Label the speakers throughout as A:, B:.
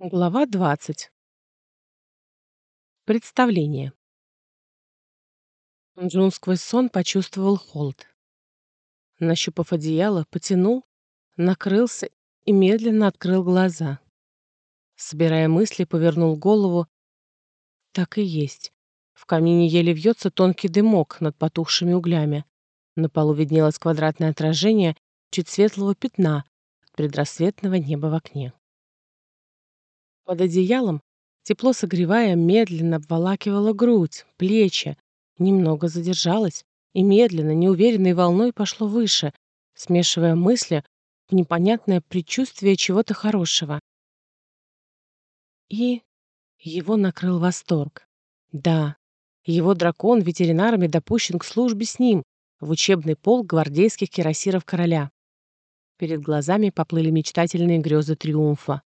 A: Глава 20. Представление. Джун сквозь сон почувствовал холод. Нащупав одеяло, потянул, накрылся и медленно открыл глаза. Собирая мысли, повернул голову. Так и есть. В камине еле вьется тонкий дымок над потухшими углями. На полу виднелось квадратное отражение чуть светлого пятна от предрассветного неба в окне. Под одеялом, тепло согревая, медленно обволакивала грудь, плечи, немного задержалась и медленно, неуверенной волной пошло выше, смешивая мысли в непонятное предчувствие чего-то хорошего. И его накрыл восторг. Да, его дракон ветеринарами допущен к службе с ним в учебный полк гвардейских кирасиров короля. Перед глазами поплыли мечтательные грезы триумфа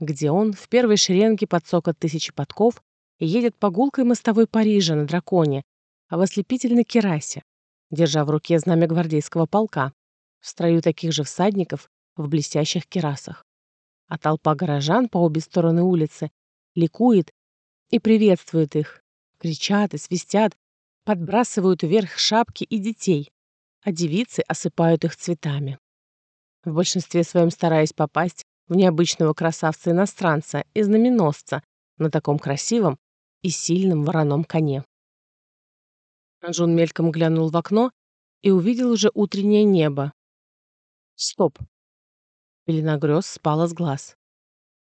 A: где он в первой шеренге под сокот тысячи подков едет по гулкой мостовой Парижа на драконе, а в ослепительной керасе, держа в руке знамя гвардейского полка, в строю таких же всадников в блестящих керасах. А толпа горожан по обе стороны улицы ликует и приветствует их, кричат и свистят, подбрасывают вверх шапки и детей, а девицы осыпают их цветами. В большинстве своем стараясь попасть в необычного красавца-иностранца и знаменосца на таком красивом и сильном вороном коне. Джун мельком глянул в окно и увидел уже утреннее небо. Стоп. Пелена грез спала с глаз.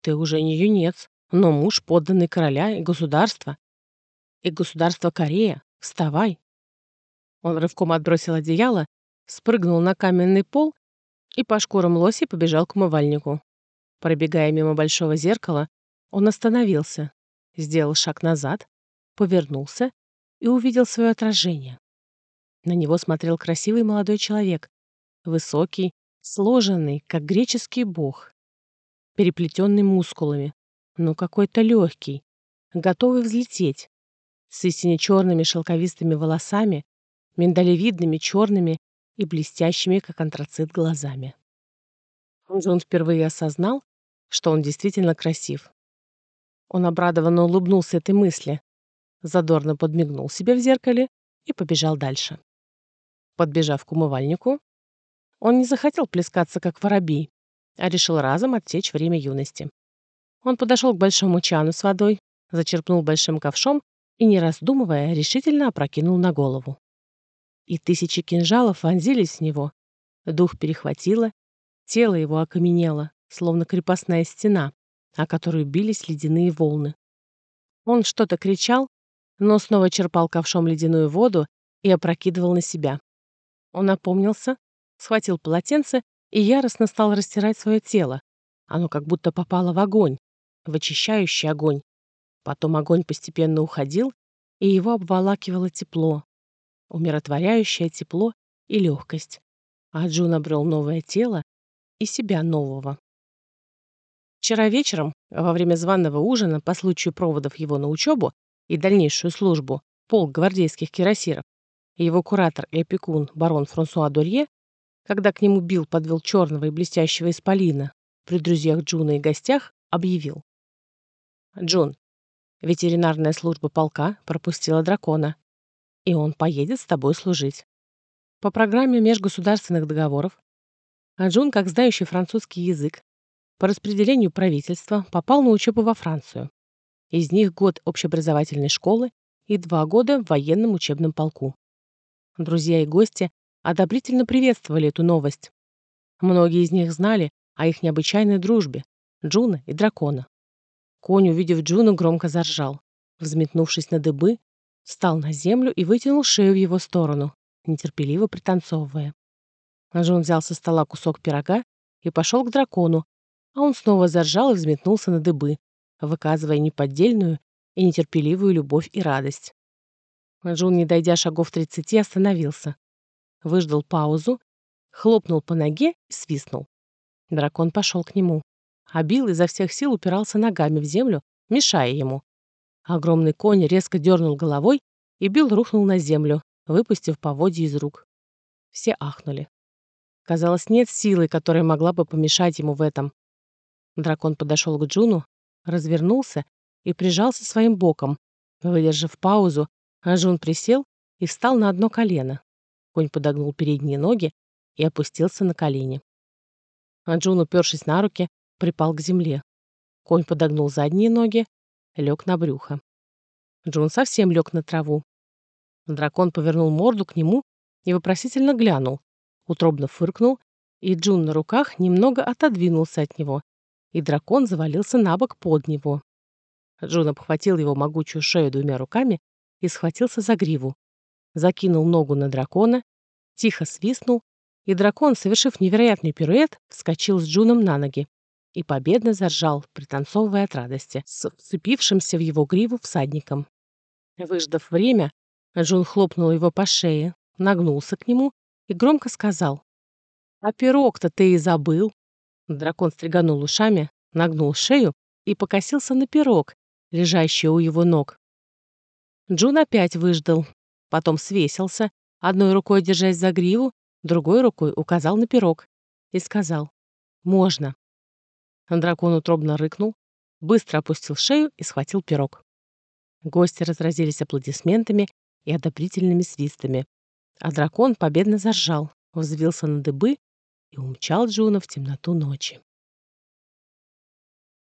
A: Ты уже не юнец, но муж, подданный короля и государства. И государства Корея. Вставай. Он рывком отбросил одеяло, спрыгнул на каменный пол и по шкурам лоси побежал к умывальнику. Пробегая мимо большого зеркала, он остановился, сделал шаг назад, повернулся и увидел свое отражение. На него смотрел красивый молодой человек, высокий, сложенный, как греческий бог, переплетенный мускулами, но какой-то легкий, готовый взлететь, с истине черными шелковистыми волосами, миндалевидными черными и блестящими, как антрацит, глазами. Джон впервые осознал, что он действительно красив. Он обрадованно улыбнулся этой мысли, задорно подмигнул себе в зеркале и побежал дальше. Подбежав к умывальнику, он не захотел плескаться, как воробей, а решил разом отсечь время юности. Он подошел к большому чану с водой, зачерпнул большим ковшом и, не раздумывая, решительно опрокинул на голову. И тысячи кинжалов вонзились в него. Дух перехватило, тело его окаменело, словно крепостная стена, о которую бились ледяные волны. Он что-то кричал, но снова черпал ковшом ледяную воду и опрокидывал на себя. Он опомнился, схватил полотенце и яростно стал растирать свое тело. Оно как будто попало в огонь, в очищающий огонь. Потом огонь постепенно уходил, и его обволакивало тепло, умиротворяющее тепло и легкость. А Джун обрел новое тело и себя нового. Вчера вечером, во время званного ужина по случаю проводов его на учебу и дальнейшую службу, полк гвардейских кирасиров, его куратор и опекун барон Франсуа Дорье, когда к нему Билл подвел черного и блестящего исполина, при друзьях Джуна и гостях объявил. «Джун, ветеринарная служба полка пропустила дракона, и он поедет с тобой служить. По программе межгосударственных договоров, а Джун, как знающий французский язык, по распределению правительства попал на учебу во Францию. Из них год общеобразовательной школы и два года в военном учебном полку. Друзья и гости одобрительно приветствовали эту новость. Многие из них знали о их необычайной дружбе Джуна и дракона. Конь, увидев Джуна, громко заржал. Взметнувшись на дыбы, встал на землю и вытянул шею в его сторону, нетерпеливо пританцовывая. Джун взял со стола кусок пирога и пошел к дракону, а он снова заржал и взметнулся на дыбы, выказывая неподдельную и нетерпеливую любовь и радость. Джун, не дойдя шагов тридцати, остановился. Выждал паузу, хлопнул по ноге и свистнул. Дракон пошел к нему. А Билл изо всех сил упирался ногами в землю, мешая ему. Огромный конь резко дернул головой, и Билл рухнул на землю, выпустив поводья из рук. Все ахнули. Казалось, нет силы, которая могла бы помешать ему в этом. Дракон подошел к Джуну, развернулся и прижался своим боком. Выдержав паузу, Джун присел и встал на одно колено. Конь подогнул передние ноги и опустился на колени. Джун, упершись на руки, припал к земле. Конь подогнул задние ноги, лег на брюхо. Джун совсем лег на траву. Дракон повернул морду к нему и вопросительно глянул, утробно фыркнул, и Джун на руках немного отодвинулся от него, и дракон завалился на бок под него. Джун обхватил его могучую шею двумя руками и схватился за гриву. Закинул ногу на дракона, тихо свистнул, и дракон, совершив невероятный пируэт, вскочил с Джуном на ноги и победно заржал, пританцовывая от радости, с вцепившимся в его гриву всадником. Выждав время, Джун хлопнул его по шее, нагнулся к нему и громко сказал. «А пирог-то ты и забыл!» Дракон стреганул ушами, нагнул шею и покосился на пирог, лежащий у его ног. Джун опять выждал, потом свесился, одной рукой держась за гриву, другой рукой указал на пирог и сказал «Можно». Дракон утробно рыкнул, быстро опустил шею и схватил пирог. Гости разразились аплодисментами и одобрительными свистами, а дракон победно заржал, взвился на дыбы и умчал Джуна в темноту ночи.